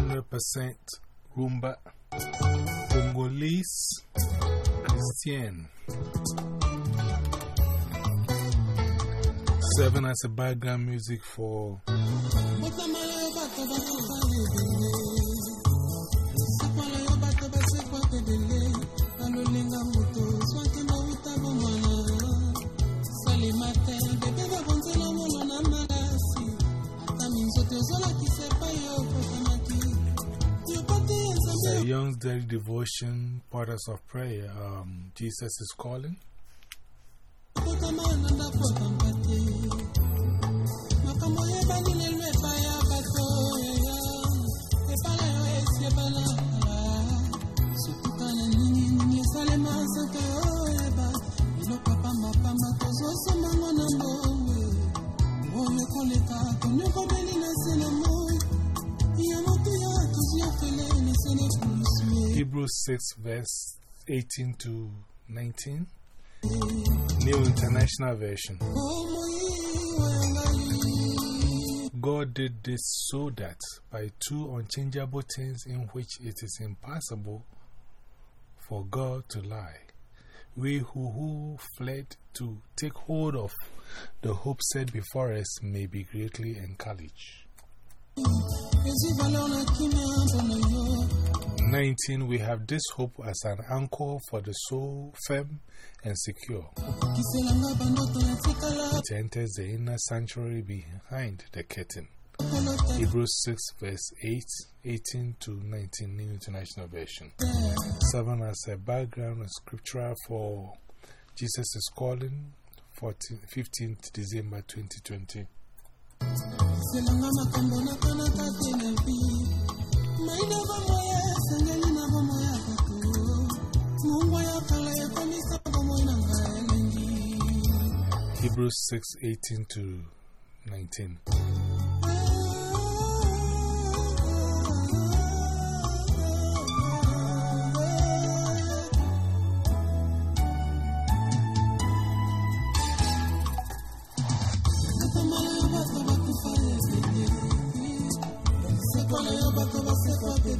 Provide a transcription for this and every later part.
100% rumba, Congolese, Christian. Seven as a background music for Daily Devotion, Portals of Prayer. Um, Jesus is calling. Hebrews 6, verse 18 to 19. New International Version. God did this so that by two unchangeable things in which it is impossible for God to lie, we who, who fled to take hold of the hope set before us may be greatly encouraged. 19. We have this hope as an anchor for the soul, firm and secure. It enters the inner sanctuary behind the curtain. Hebrews 6, verse 8, 18 to 19, New International Version. 7 as a background scripture for Jesus is Calling, 14, 15th December 2020. Hebrews 6 18 to 19.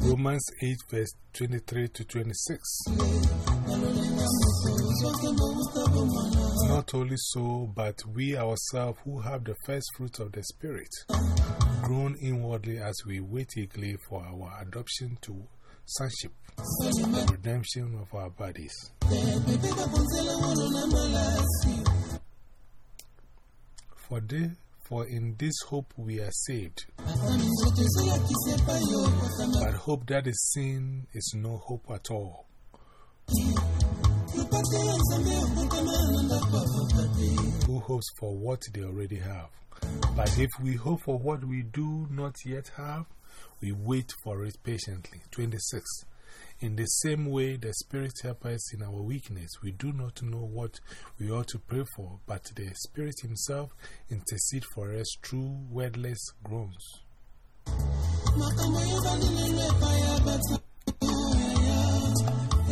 Romans 8, verse 23 to 26. Not only so, but we ourselves who have the first fruits of the Spirit, groan inwardly as we wait eagerly for our adoption to sonship, the redemption of our bodies. For this for in this hope we are saved. But hope that is seen is no hope at all. Who hopes for what they already have? But if we hope for what we do not yet have, we wait for it patiently. 26. In the same way, the Spirit helps us in our weakness. We do not know what we ought to pray for, but the Spirit Himself intercedes for us through wordless groans.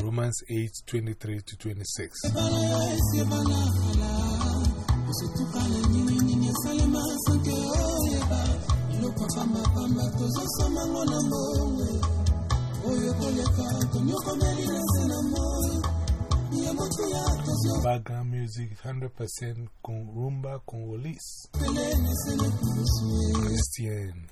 Romans 8 23 to 26. Background music 100% con rumba Congolese. Christian.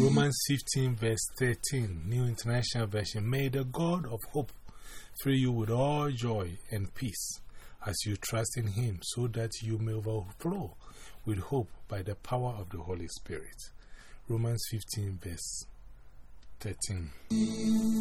Romans 15, verse 13, New International Version. May the God of hope fill you with all joy and peace as you trust in Him, so that you may overflow with hope by the power of the Holy Spirit. Romans 15, verse 13.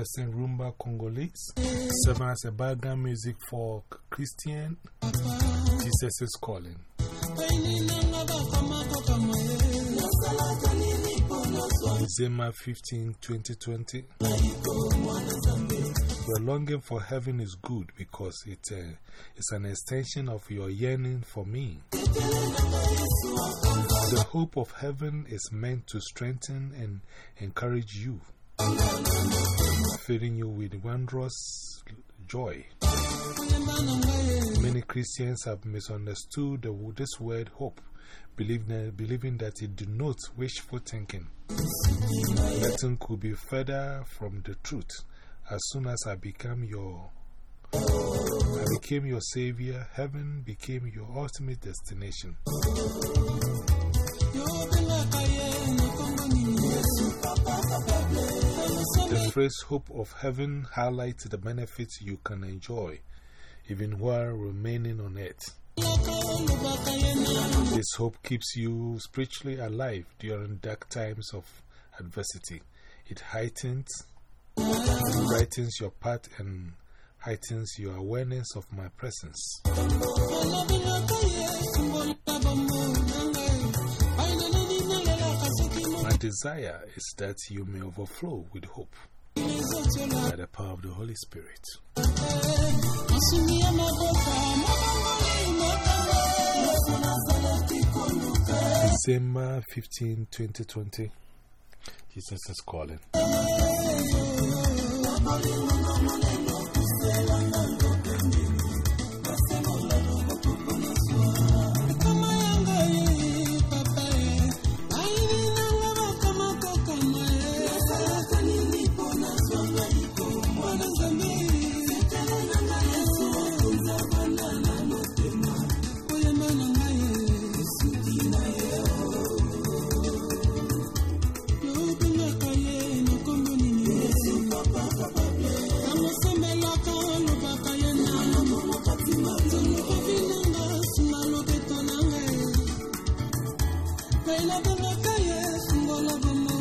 Western Rumba Congolese. Seven as a background music for Christian. Jesus is calling. December 15, 2020. Your longing for heaven is good because it, uh, it's an extension of your yearning for me. The hope of heaven is meant to strengthen and encourage you, filling you with wondrous joy. Many Christians have misunderstood the, this word hope, believing, believing that it denotes wishful thinking. Nothing could be further from the truth. As soon as I became your I became your savior, heaven became your ultimate destination. The phrase hope of heaven highlights the benefits you can enjoy even while remaining on earth. This hope keeps you spiritually alive during dark times of adversity. It heightens, brightens your path and heightens your awareness of my presence. Desire is that you may overflow with hope by the power of the Holy Spirit. December 15, 2020. Jesus is calling. nailabongaka yo efungola bomo